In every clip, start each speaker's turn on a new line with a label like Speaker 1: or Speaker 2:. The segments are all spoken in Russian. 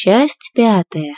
Speaker 1: Часть пятая.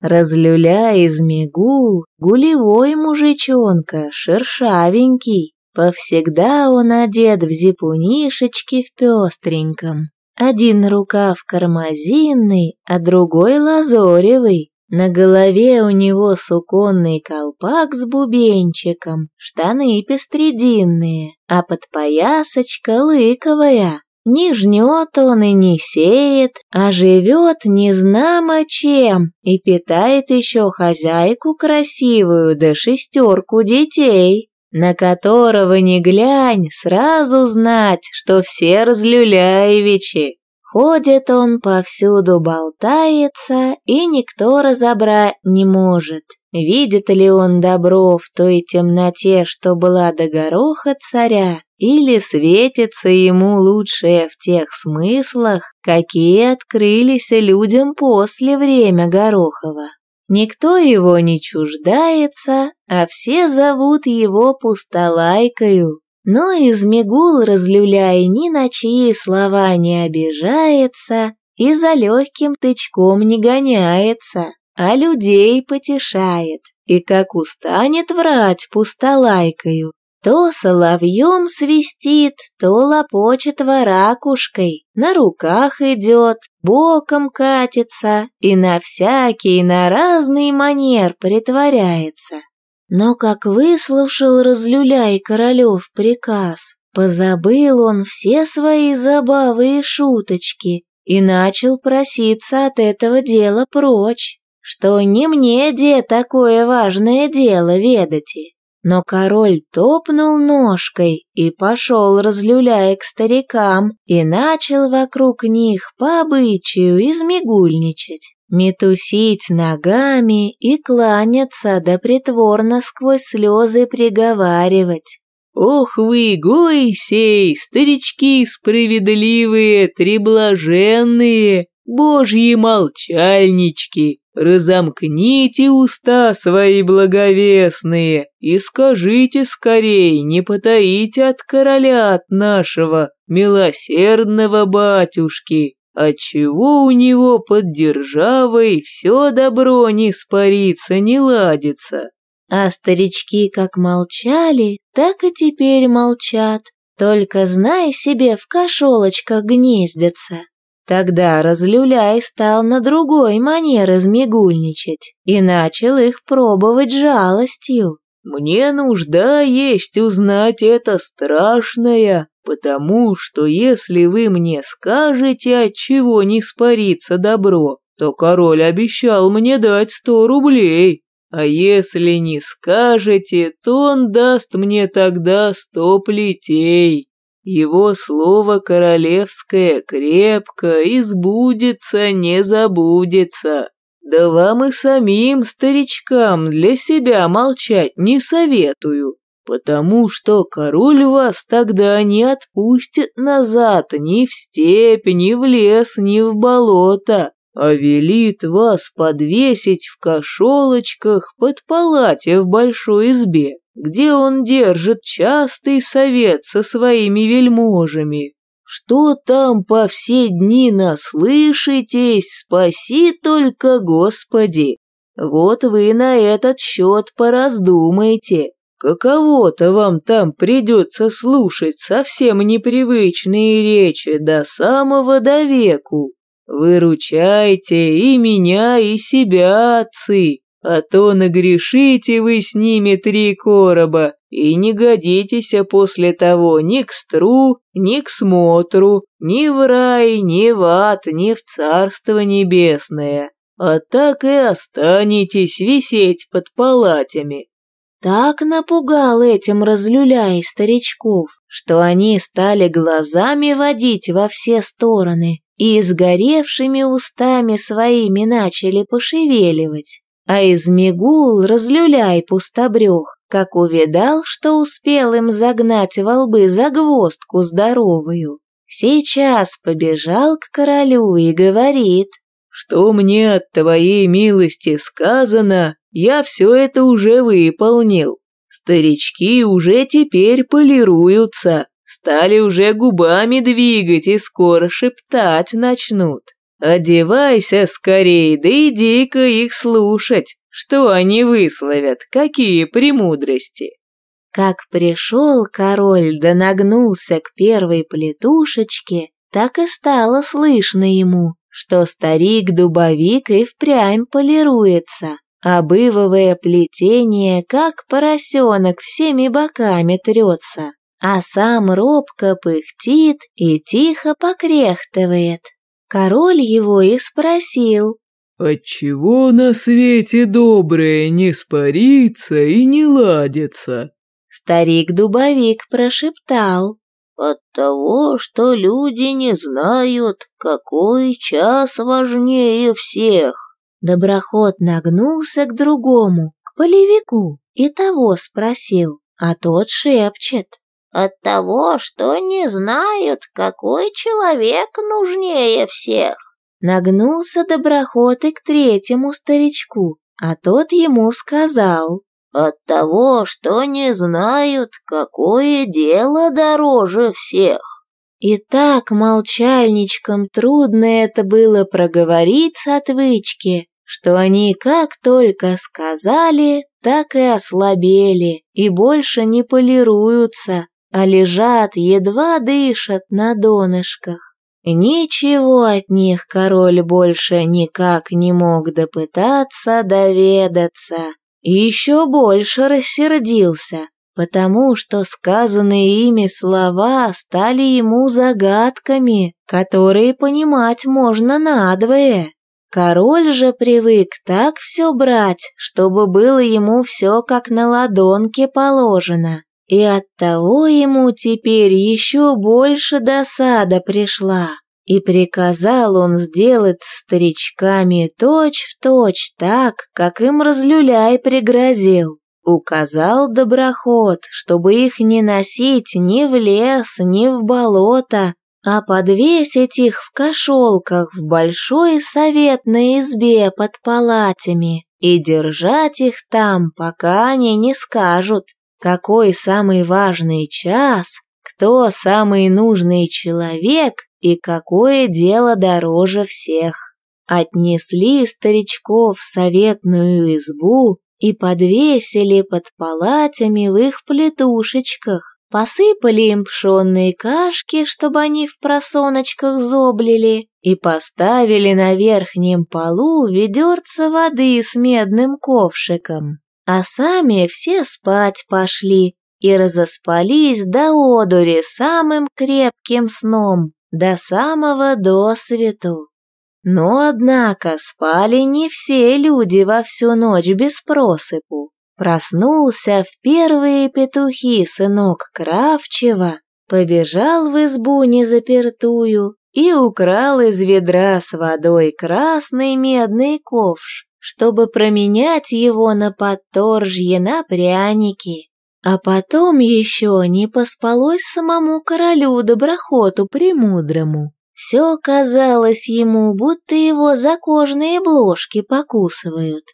Speaker 1: Разлюляй змегул, гулевой мужичонка, шершавенький. Повсегда он одет в зипунишечки в пестреньком. Один рукав кармазинный, а другой лазоревый. На голове у него суконный колпак с бубенчиком, штаны пестрединные, а подпоясочка лыковая. Не жнет он и не сеет, а живет незнамо чем и питает еще хозяйку красивую да шестерку детей, на которого не глянь, сразу знать, что все разлюляевичи. Ходит он повсюду, болтается, и никто разобрать не может. Видит ли он добро в той темноте, что была до гороха царя, или светится ему лучшее в тех смыслах, какие открылись людям после время Горохова. Никто его не чуждается, а все зовут его пустолайкою. Но Измигул, разлюляя ни на чьи слова не обижается и за легким тычком не гоняется, а людей потешает, и как устанет врать пустолайкою, то соловьем свистит, то лопочет воракушкой, на руках идет, боком катится и на всякий, на разный манер притворяется. Но как выслушал разлюляй королев приказ, позабыл он все свои забавы и шуточки и начал проситься от этого дела прочь, что не мне, де, такое важное дело ведати. Но король топнул ножкой и пошел, разлюляя к старикам, и начал вокруг них по обычаю измигульничать, метусить ногами и кланяться да притворно сквозь слезы приговаривать.
Speaker 2: «Ох вы, гой сей, старички справедливые, треблаженные, божьи молчальнички!» Разомкните уста свои благовестные и скажите скорей, не потаите от короля от нашего, милосердного батюшки, отчего у него под державой все добро не спарится, не ладится.
Speaker 1: А старички как молчали, так и теперь молчат, только знай себе в кошелочках гнездятся. Тогда разлюляй стал на другой манер измигульничать и начал их пробовать жалостью.
Speaker 2: «Мне нужда есть узнать это страшное, потому что если вы мне скажете, от чего не спарится добро, то король обещал мне дать сто рублей, а если не скажете, то он даст мне тогда сто плетей». Его слово королевское крепко избудется, не забудется. Да вам и самим, старичкам, для себя молчать не советую, потому что король вас тогда не отпустит назад ни в степь, ни в лес, ни в болото, а велит вас подвесить в кошелочках под палате в большой избе где он держит частый совет со своими вельможами. Что там по все дни наслышитесь, спаси только Господи. Вот вы на этот счет пораздумайте. Каково-то вам там придется слушать совсем непривычные речи до самого до веку. Выручайте и меня, и себя, отцы, а то нагрешите вы с ними три короба и не годитесь а после того ни к стру, ни к смотру, ни в рай, ни в ад, ни в царство небесное, а так и останетесь висеть под палатями».
Speaker 1: Так напугал этим разлюляй старичков, что они стали глазами водить во все стороны и сгоревшими устами своими начали пошевеливать. А измигул разлюляй пустобрех, как увидал, что успел им загнать во лбы загвоздку здоровую. Сейчас побежал к королю и говорит,
Speaker 2: «Что мне от твоей милости сказано, я все это уже выполнил. Старички уже теперь полируются, стали уже губами двигать и скоро шептать начнут. Одевайся скорей, да иди-ка их слушать, что они высловят, какие премудрости.
Speaker 1: Как пришел король да нагнулся к первой плетушечке, так и стало слышно ему, что старик-дубовик и впрямь полируется, обывывая плетение, как поросенок всеми боками трется, а сам робко пыхтит и тихо покрехтывает. Король его и спросил,
Speaker 2: «Отчего на свете доброе не спарится и не ладится?»
Speaker 1: Старик-дубовик прошептал.
Speaker 3: «От того, что люди не знают, какой час важнее всех».
Speaker 1: Доброход нагнулся к другому, к полевику, и того спросил, а тот шепчет.
Speaker 3: «От того, что не знают, какой человек нужнее всех».
Speaker 1: Нагнулся доброход и к третьему старичку, а тот ему сказал.
Speaker 3: От того, что не знают, какое дело дороже всех.
Speaker 1: И так молчальничкам трудно это было проговорить с отвычки, что они как только сказали, так и ослабели и больше не полируются, а лежат, едва дышат на донышках. Ничего от них король больше никак не мог допытаться доведаться, и еще больше рассердился, потому что сказанные ими слова стали ему загадками, которые понимать можно надвое. Король же привык так все брать, чтобы было ему все как на ладонке положено, и оттого ему теперь еще больше досада пришла. И приказал он сделать с старичками точь-в-точь так, как им разлюляй пригрозил. Указал доброход, чтобы их не носить ни в лес, ни в болото, а подвесить их в кошелках в большой советной избе под палатями и держать их там, пока они не скажут, какой самый важный час, кто самый нужный человек и какое дело дороже всех. Отнесли старичков в советную избу и подвесили под палатями в их плетушечках, посыпали им пшенные кашки, чтобы они в просоночках зоблили, и поставили на верхнем полу ведерце воды с медным ковшиком. А сами все спать пошли и разоспались до одури самым крепким сном, до самого досвету. Но, однако, спали не все люди во всю ночь без просыпу. Проснулся в первые петухи сынок Кравчева, побежал в избу незапертую и украл из ведра с водой красный медный ковш, чтобы променять его на подторжье на пряники. А потом еще не поспалось самому королю доброхоту премудрому. Все казалось ему, будто его за кожные бложки покусывают.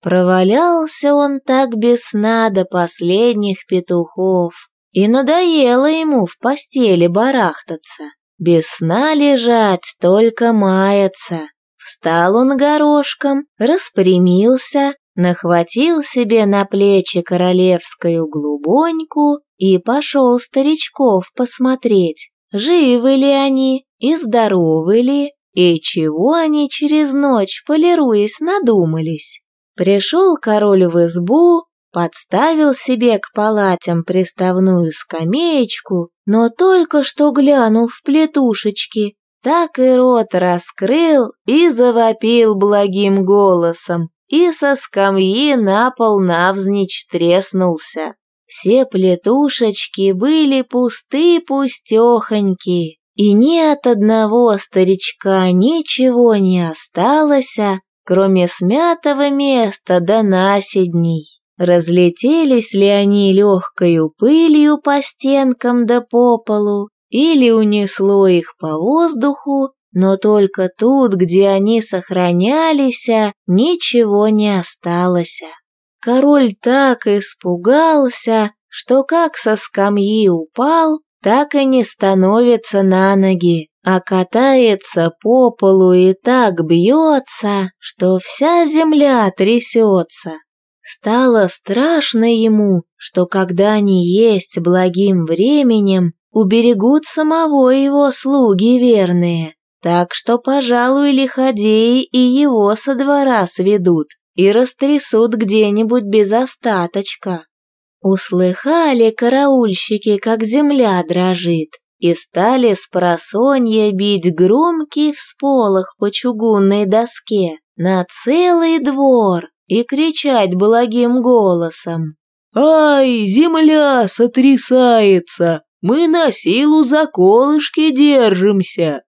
Speaker 1: Провалялся он так без сна до последних петухов, и надоело ему в постели барахтаться. Без сна лежать, только маяться. Встал он горошком, распрямился, нахватил себе на плечи королевскую глубоньку и пошел старичков посмотреть, живы ли они и здоровы ли, и чего они через ночь, полируясь, надумались. Пришел король в избу, подставил себе к палатям приставную скамеечку, но только что глянул в плетушечки, так и рот раскрыл и завопил благим голосом и со скамьи на пол навзничь треснулся. Все плетушечки были пусты-пустехоньки, и ни от одного старичка ничего не осталось, кроме смятого места до наседней. Разлетелись ли они легкою пылью по стенкам да по полу, или унесло их по воздуху, но только тут, где они сохранялись, ничего не осталось. Король так испугался, что как со скамьи упал, так и не становится на ноги, а катается по полу и так бьется, что вся земля трясется. Стало страшно ему, что когда они есть благим временем, уберегут самого его слуги верные, так что, пожалуй, лиходеи и его со двора сведут и растрясут где-нибудь без остаточка. Услыхали караульщики, как земля дрожит, и стали с просонья бить громкий всполох по чугунной доске на целый двор, и кричать благим голосом.
Speaker 2: «Ай, земля сотрясается! Мы на силу за колышки держимся!»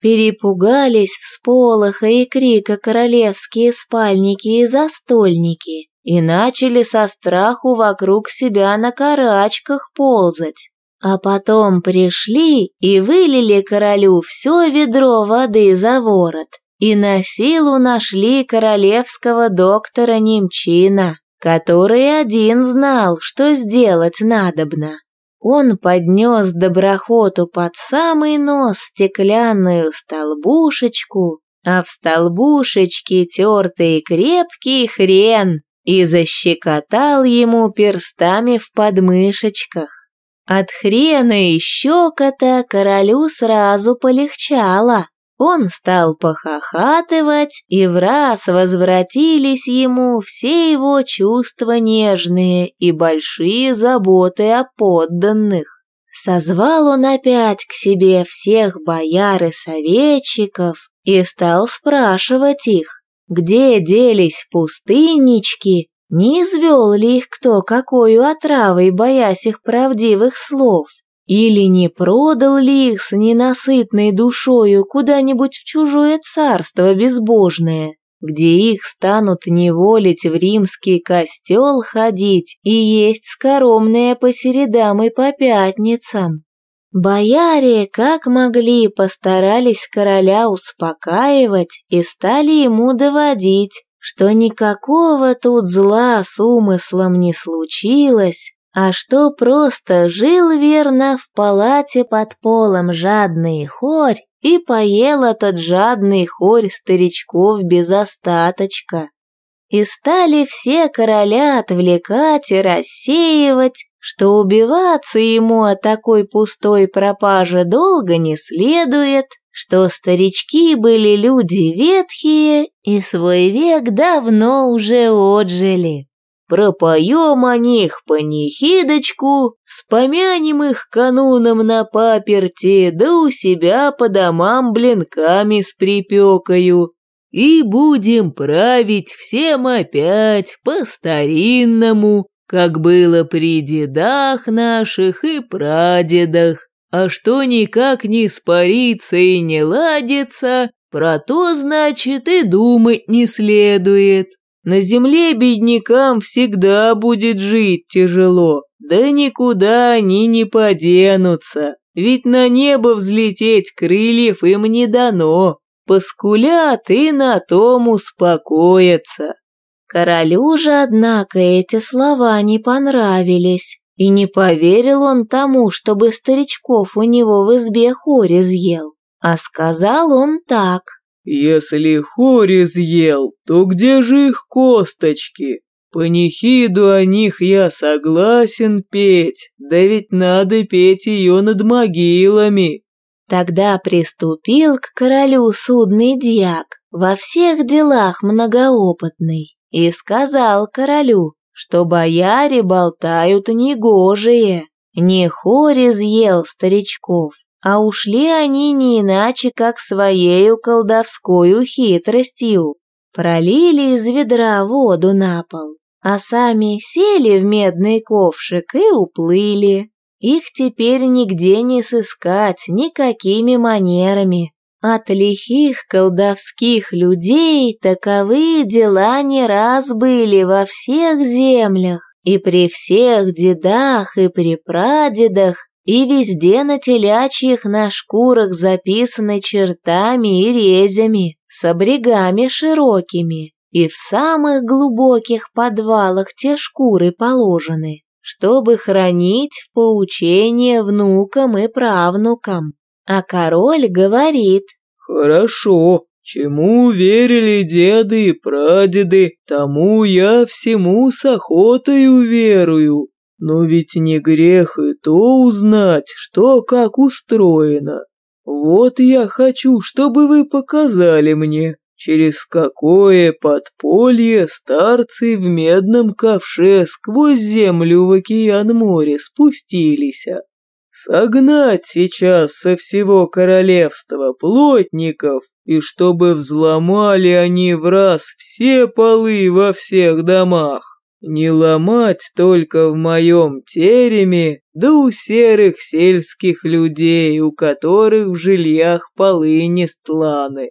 Speaker 1: Перепугались всполоха и крика королевские спальники и застольники и начали со страху вокруг себя на карачках ползать. А потом пришли и вылили королю все ведро воды за ворот и на силу нашли королевского доктора Немчина, который один знал, что сделать надобно. Он поднес доброхоту под самый нос стеклянную столбушечку, а в столбушечке тертый крепкий хрен и защекотал ему перстами в подмышечках. От хрена и щекота королю сразу полегчало, он стал похохатывать, и в раз возвратились ему все его чувства нежные и большие заботы о подданных. Созвал он опять к себе всех бояр и советчиков и стал спрашивать их, где делись пустыннички, не извел ли их кто какую отравой, боясь их правдивых слов. Или не продал ли их с ненасытной душою куда-нибудь в чужое царство безбожное, где их станут неволить в римский костел ходить и есть скоромные по середам и по пятницам? Бояре, как могли, постарались короля успокаивать и стали ему доводить, что никакого тут зла с умыслом не случилось, а что просто жил верно в палате под полом жадный хорь и поел этот жадный хорь старичков без остаточка. И стали все короля отвлекать и рассеивать, что убиваться ему от такой пустой пропажи долго не следует, что старички были люди ветхие и свой век давно уже отжили.
Speaker 2: Пропоем о них панихидочку, вспомянем их кануном на паперти, да у себя по домам блинками с припекою. И будем править всем опять по-старинному, как было при дедах наших и прадедах. А что никак не спарится и не ладится, про то, значит, и думать не следует. На земле беднякам всегда будет жить тяжело, да никуда они не поденутся, ведь на небо взлететь крыльев им не дано, поскулят и на том успокоятся.
Speaker 1: Королю же, однако, эти слова не понравились, и не поверил он тому, чтобы старичков у него в избе хорь изъел, а сказал он так –
Speaker 2: «Если хори съел, то где же их косточки? Панихиду о них я согласен петь, да ведь надо петь ее над могилами».
Speaker 1: Тогда приступил к королю судный дьяк, во всех делах многоопытный, и сказал королю, что бояре болтают негожие, не хори съел старичков, а ушли они не иначе, как своею колдовскую хитростью. Пролили из ведра воду на пол, а сами сели в медный ковшик и уплыли. Их теперь нигде не сыскать никакими манерами. От лихих колдовских людей таковые дела не раз были во всех землях, и при всех дедах и при прадедах, и везде на телячьих на шкурах записаны чертами и резями, с обрегами широкими, и в самых глубоких подвалах те шкуры положены, чтобы хранить в поучение внукам и правнукам. А король говорит.
Speaker 2: Хорошо, чему верили деды и прадеды, тому я всему с охотой уверую. Но ведь не грех и то узнать, что как устроено. Вот я хочу, чтобы вы показали мне, через какое подполье старцы в медном ковше сквозь землю в океан море спустились. Согнать сейчас со всего королевства плотников, и чтобы взломали они в раз все полы во всех домах. Не ломать только в моем тереме, да у серых сельских людей, у которых в жильях полы не стланы.